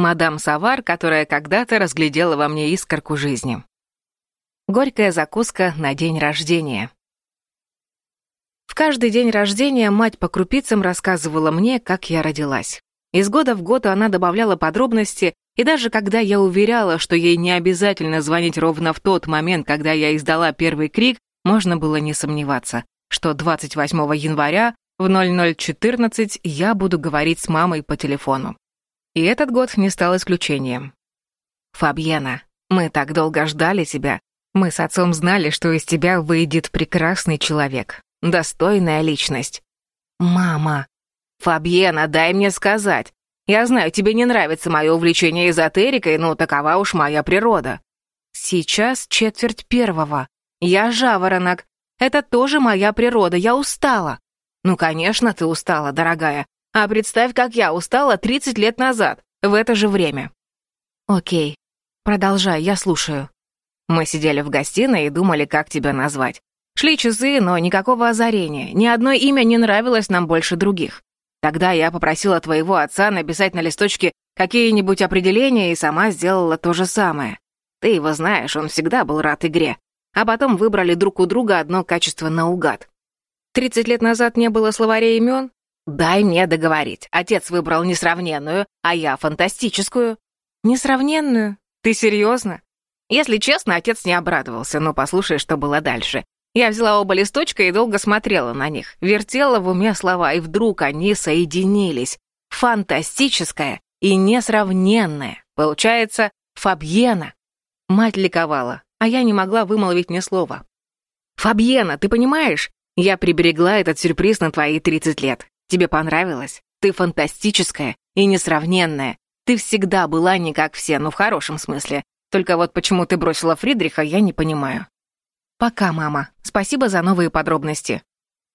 Мадам Савар, которая когда-то разглядела во мне искорку жизни. Горькая закуска на день рождения. В каждый день рождения мать по крупицам рассказывала мне, как я родилась. Из года в год она добавляла подробности, и даже когда я уверяла, что ей не обязательно звонить ровно в тот момент, когда я издала первый крик, можно было не сомневаться, что 28 января в 0014 я буду говорить с мамой по телефону. И этот год не стал исключением. «Фабьена, мы так долго ждали тебя. Мы с отцом знали, что из тебя выйдет прекрасный человек, достойная личность». «Мама!» «Фабьена, дай мне сказать. Я знаю, тебе не нравится мое увлечение эзотерикой, но такова уж моя природа. Сейчас четверть первого. Я жаворонок. Это тоже моя природа, я устала. Ну, конечно, ты устала, дорогая. А представь, как я устала 30 лет назад, в это же время. Окей, продолжай, я слушаю. Мы сидели в гостиной и думали, как тебя назвать. Шли часы, но никакого озарения. Ни одно имя не нравилось нам больше других. Тогда я попросила твоего отца написать на листочке какие-нибудь определения и сама сделала то же самое. Ты его знаешь, он всегда был рад игре. А потом выбрали друг у друга одно качество наугад. Тридцать лет назад не было словарей имен? Дай мне договорить. Отец выбрал несравненную, а я фантастическую. Несравненную? Ты серьезно? Если честно, отец не обрадовался, но послушай, что было дальше. Я взяла оба листочка и долго смотрела на них, вертела в уме слова, и вдруг они соединились. Фантастическое и несравненное. Получается, Фабьена. Мать ликовала, а я не могла вымолвить ни слова. «Фабьена, ты понимаешь? Я приберегла этот сюрприз на твои 30 лет. Тебе понравилось? Ты фантастическая и несравненная. Ты всегда была не как все, но в хорошем смысле. Только вот почему ты бросила Фридриха, я не понимаю. «Пока, мама. Спасибо за новые подробности.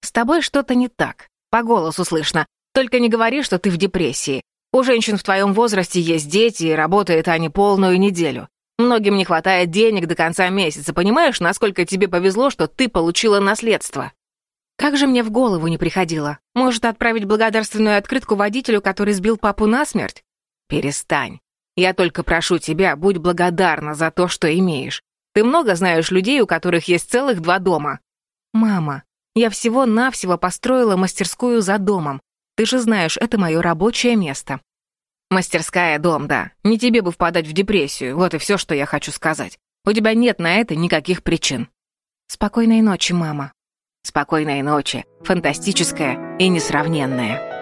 С тобой что-то не так. По голосу слышно. Только не говори, что ты в депрессии. У женщин в твоем возрасте есть дети, и работают они полную неделю. Многим не хватает денег до конца месяца. Понимаешь, насколько тебе повезло, что ты получила наследство?» Как же мне в голову не приходило? Может, отправить благодарственную открытку водителю, который сбил папу насмерть? Перестань. Я только прошу тебя, будь благодарна за то, что имеешь. Ты много знаешь людей, у которых есть целых два дома. Мама, я всего-навсего построила мастерскую за домом. Ты же знаешь, это мое рабочее место. Мастерская, дом, да. Не тебе бы впадать в депрессию, вот и все, что я хочу сказать. У тебя нет на это никаких причин. Спокойной ночи, мама. Спокойной ночи, фантастическая и несравненная.